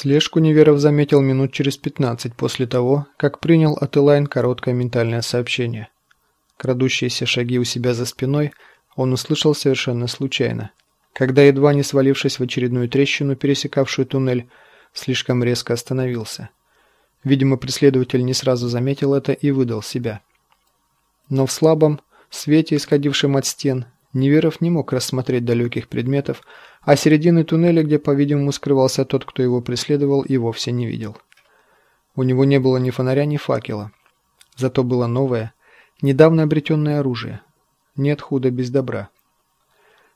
Слежку Неверов заметил минут через 15 после того, как принял от Элайн короткое ментальное сообщение. Крадущиеся шаги у себя за спиной он услышал совершенно случайно, когда, едва не свалившись в очередную трещину, пересекавшую туннель, слишком резко остановился. Видимо, преследователь не сразу заметил это и выдал себя. Но в слабом свете, исходившем от стен, Неверов не мог рассмотреть далеких предметов, а середины туннеля, где, по-видимому, скрывался тот, кто его преследовал, и вовсе не видел. У него не было ни фонаря, ни факела. Зато было новое, недавно обретенное оружие. Нет худа без добра.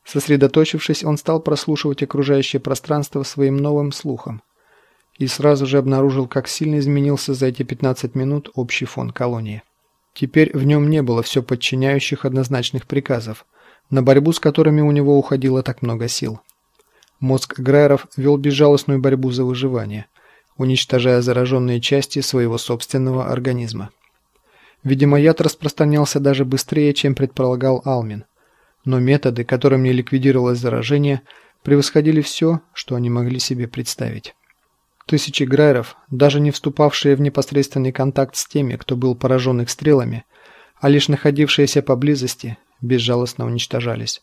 Сосредоточившись, он стал прослушивать окружающее пространство своим новым слухом и сразу же обнаружил, как сильно изменился за эти 15 минут общий фон колонии. Теперь в нем не было все подчиняющих однозначных приказов, на борьбу с которыми у него уходило так много сил. Мозг Грайеров вел безжалостную борьбу за выживание, уничтожая зараженные части своего собственного организма. Видимо, яд распространялся даже быстрее, чем предполагал Алмин. Но методы, которыми ликвидировалось заражение, превосходили все, что они могли себе представить. Тысячи грайеров, даже не вступавшие в непосредственный контакт с теми, кто был поражен их стрелами, а лишь находившиеся поблизости, безжалостно уничтожались.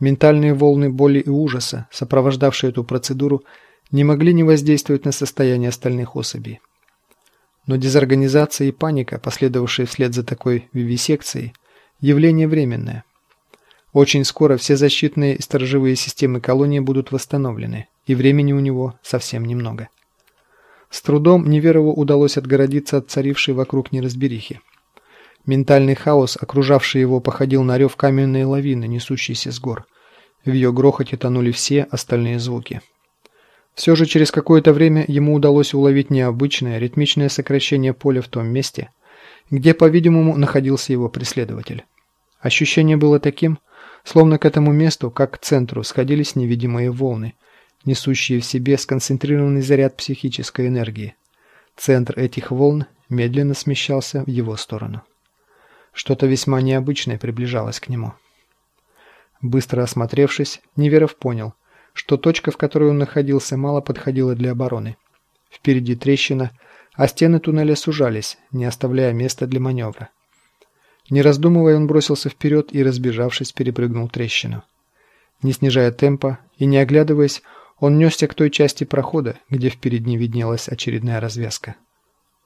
Ментальные волны боли и ужаса, сопровождавшие эту процедуру, не могли не воздействовать на состояние остальных особей. Но дезорганизация и паника, последовавшие вслед за такой вивисекцией, явление временное. Очень скоро все защитные и сторожевые системы колонии будут восстановлены, и времени у него совсем немного. С трудом Неверову удалось отгородиться от царившей вокруг неразберихи. Ментальный хаос, окружавший его, походил на рев каменной лавины, несущейся с гор. В ее грохоте тонули все остальные звуки. Все же через какое-то время ему удалось уловить необычное ритмичное сокращение поля в том месте, где, по-видимому, находился его преследователь. Ощущение было таким, словно к этому месту, как к центру, сходились невидимые волны, несущие в себе сконцентрированный заряд психической энергии. Центр этих волн медленно смещался в его сторону. Что-то весьма необычное приближалось к нему. Быстро осмотревшись, Неверов понял, что точка, в которой он находился, мало подходила для обороны. Впереди трещина, а стены туннеля сужались, не оставляя места для маневра. Не раздумывая, он бросился вперед и, разбежавшись, перепрыгнул трещину. Не снижая темпа и не оглядываясь, он несся к той части прохода, где впереди виднелась очередная развязка.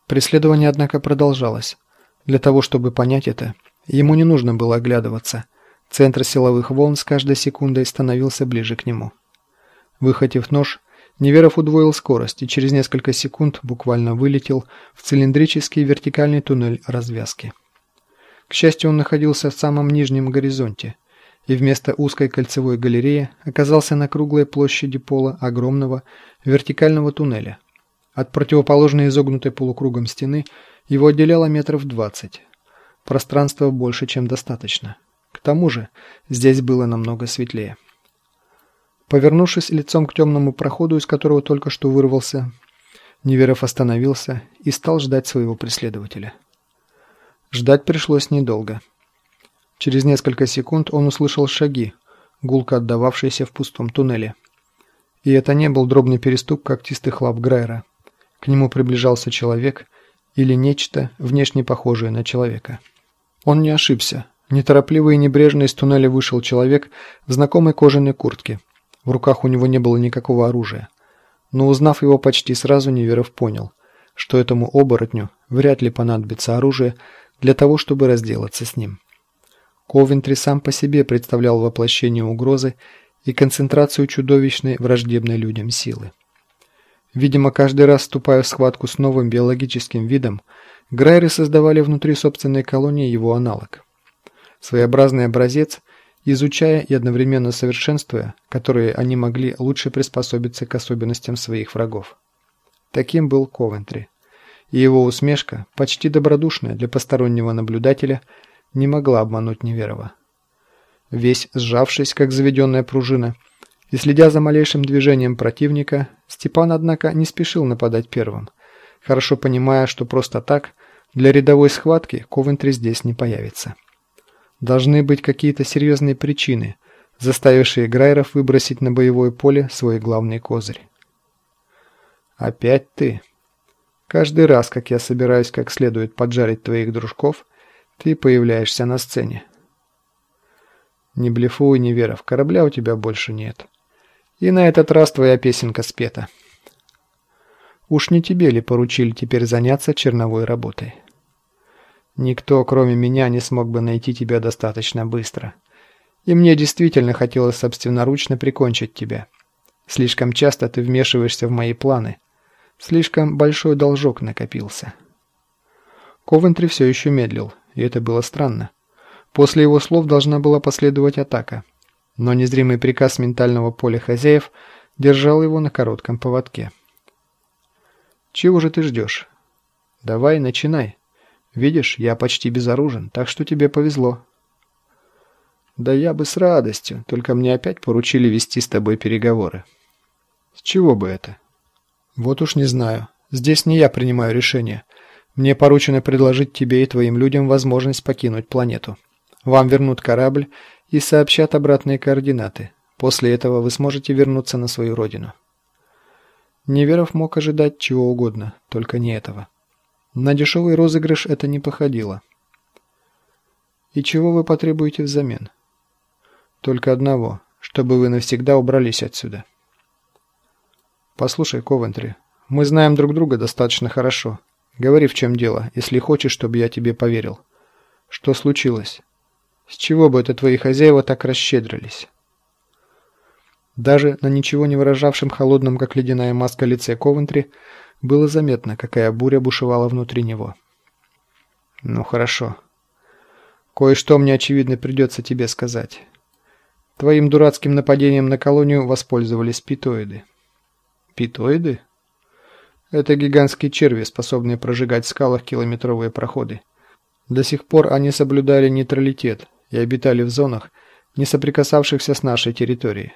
Преследование, однако, продолжалось. Для того, чтобы понять это, ему не нужно было оглядываться. Центр силовых волн с каждой секундой становился ближе к нему. Выхватив нож, Неверов удвоил скорость и через несколько секунд буквально вылетел в цилиндрический вертикальный туннель развязки. К счастью, он находился в самом нижнем горизонте и вместо узкой кольцевой галереи оказался на круглой площади пола огромного вертикального туннеля. От противоположной изогнутой полукругом стены его отделяло метров двадцать. Пространства больше, чем достаточно. К тому же, здесь было намного светлее. Повернувшись лицом к темному проходу, из которого только что вырвался, Неверов остановился и стал ждать своего преследователя. Ждать пришлось недолго. Через несколько секунд он услышал шаги, гулко отдававшиеся в пустом туннеле. И это не был дробный перестук когтистых лап Грайера. К нему приближался человек – или нечто, внешне похожее на человека. Он не ошибся. Неторопливо и небрежно из туннеля вышел человек в знакомой кожаной куртке. В руках у него не было никакого оружия. Но узнав его почти сразу, Неверов понял, что этому оборотню вряд ли понадобится оружие для того, чтобы разделаться с ним. Ковентри сам по себе представлял воплощение угрозы и концентрацию чудовищной враждебной людям силы. Видимо, каждый раз вступая в схватку с новым биологическим видом, Грайры создавали внутри собственной колонии его аналог. Своеобразный образец, изучая и одновременно совершенствуя, которые они могли лучше приспособиться к особенностям своих врагов. Таким был Ковентри. И его усмешка, почти добродушная для постороннего наблюдателя, не могла обмануть Неверова. Весь сжавшись, как заведенная пружина, и следя за малейшим движением противника, Степан, однако, не спешил нападать первым, хорошо понимая, что просто так для рядовой схватки Ковентри здесь не появится. Должны быть какие-то серьезные причины, заставившие Грайеров выбросить на боевое поле свой главный козырь. Опять ты. Каждый раз, как я собираюсь как следует поджарить твоих дружков, ты появляешься на сцене. Не блефуй, Неверов, корабля у тебя больше нет. И на этот раз твоя песенка спета. Уж не тебе ли поручили теперь заняться черновой работой? Никто, кроме меня, не смог бы найти тебя достаточно быстро. И мне действительно хотелось собственноручно прикончить тебя. Слишком часто ты вмешиваешься в мои планы. Слишком большой должок накопился. Ковентри все еще медлил, и это было странно. После его слов должна была последовать атака. Но незримый приказ ментального поля хозяев держал его на коротком поводке. «Чего же ты ждешь? Давай, начинай. Видишь, я почти безоружен, так что тебе повезло». «Да я бы с радостью, только мне опять поручили вести с тобой переговоры». «С чего бы это?» «Вот уж не знаю. Здесь не я принимаю решение. Мне поручено предложить тебе и твоим людям возможность покинуть планету. Вам вернут корабль и сообщат обратные координаты. После этого вы сможете вернуться на свою родину». Неверов мог ожидать чего угодно, только не этого. На дешевый розыгрыш это не походило. «И чего вы потребуете взамен?» «Только одного, чтобы вы навсегда убрались отсюда». «Послушай, Ковентри, мы знаем друг друга достаточно хорошо. Говори, в чем дело, если хочешь, чтобы я тебе поверил. Что случилось? С чего бы это твои хозяева так расщедрились?» Даже на ничего не выражавшем холодном, как ледяная маска лице Ковентри, было заметно, какая буря бушевала внутри него. «Ну хорошо. Кое-что мне, очевидно, придется тебе сказать. Твоим дурацким нападением на колонию воспользовались питоиды». «Питоиды?» Это гигантские черви, способные прожигать в скалах километровые проходы. До сих пор они соблюдали нейтралитет и обитали в зонах, не соприкасавшихся с нашей территорией.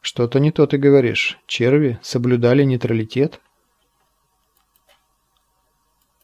Что-то не то ты говоришь. Черви соблюдали нейтралитет?